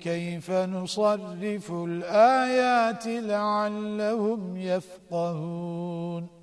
كيف نصرف الآيات لعلهم يفقهون